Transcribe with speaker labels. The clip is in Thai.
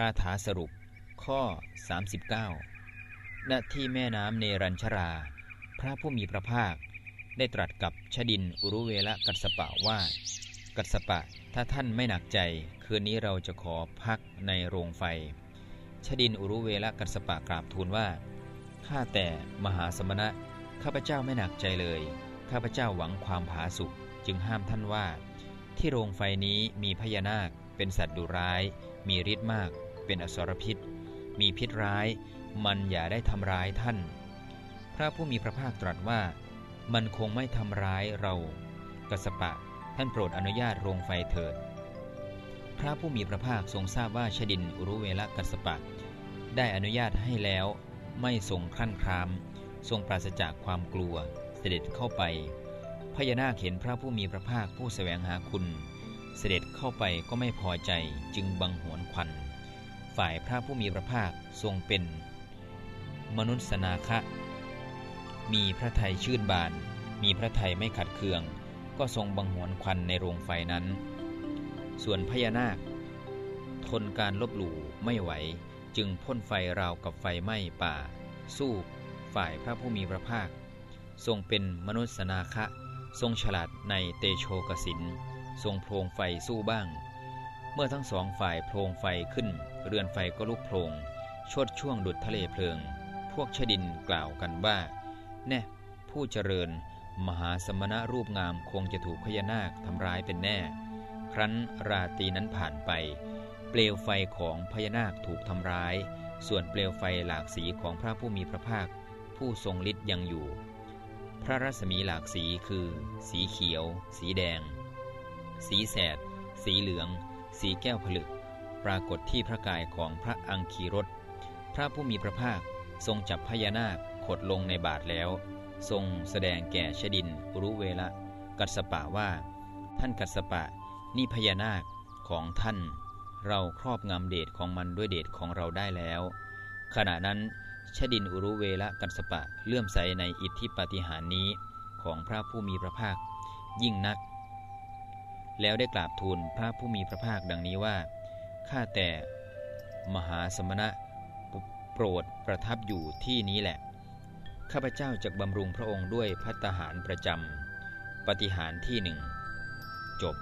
Speaker 1: คาถาสรุป ข้อ 39 ณ ที่แม่น้ำเนรัญชรา พระผู้มีพระภาค ได้ตรัสกับชดินอุรุเวละกัสปะว่า กัสปะ ถ้าท่านไม่หนักใจ คืนนี้เราจะขอพักในโรงไฟ ชดินอุรุเวละกัสปะกราบทูลว่า ข้าแต่มหาสมณะ ข้าพเจ้าไม่หนักใจเลย ข้าพเจ้าหวังความผาสุกจึงห้ามท่านว่า ที่โรงไฟนี้มีพญานาคเป็นสัตว์ดุร้ายมีฤทธิ์มาก เป็นอสรพิษ มีพิษร้าย มันอย่าได้ทำร้ายท่าน พระผู้มีพระภาคตรัสว่า มันคงไม่ทำร้ายเรากัสปะ ท่านโปรดอนุญาตโรงไฟเถิด พระผู้มีพระภาคทรงทราบว่าชดินอุรุเวลกัสปะ ได้อนุญาตให้แล้วไม่ทรงครั่นคราม ทรงปราศจากความกลัวเสด็จเข้าไปพญานาคเห็นพระผู้มีพระภาคผู้แสวงหาคุณ เสด็จเข้าไปก็ไม่พอใจจึงบังหวนควัน ฝ่ายพระผู้มีพระภาคทรงเป็น มนุษย์นาคะ มีพระไทยชื่นบาน มีพระไทยไม่ขัดเคือง ก็ทรงบังหวนควันในโรงไฟนั้น ส่วนพญานาค ทนการลบหลู่ไม่ไหว จึงพ่นไฟราวกับไฟไหม้ป่า สู้ฝ่ายพระผู้มีพระภาค ทรงเป็นมนุษย์นาคะ ทรงฉลาดในเตโชกสิน ทรงโพรงไฟสู้บ้าง เมื่อทั้งสองฝ่ายโพลงไฟขึ้น เรือนไฟก็ลุกโพลงชดช่วงดุดทะเลเพลิง พวกชดินกล่าวกันว่า แน่ผู้เจริญ มหาสมณะรูปงามคงจะถูกพญานาคทำร้ายเป็นแน่ ครั้นราตรีนั้นผ่านไป เปลวไฟของพญานาคถูกทำร้าย ส่วนเปลวไฟหลากสีของพระผู้มีพระภาค ผู้ทรงฤทธิ์ยังอยู่ พระรัศมีหลากสีคือ สีเขียว สีแดง สีแสด สีเหลือง สีแก้วผลึก ปรากฏที่พระกายของพระอังคีรถพระผู้มีพระภาคทรงจับพญานาคขดลงในบาทแล้ว ทรงแสดงแก่ชดินรู้เวละ กัสปะว่า ท่านกัสปะ นี่พญานาคของท่าน เราครอบงำเดชของมันด้วยเดชของเราได้แล้ว ขณะนั้นชดินอุรุเวละกัสปะเลื่อมใสในอิทธิปฏิหารนี้ของพระผู้มีพระภาค ยิ่งนัก แล้วได้กราบทูลพระผู้มีพระภาคดังนี้ว่า ข้าแต่มหาสมณะโปรดประทับอยู่ที่นี้แหละ ข้าพเจ้าจะบำรุงพระองค์ด้วยพัตหารประจำปฏิหารที่หนึ่ง จบ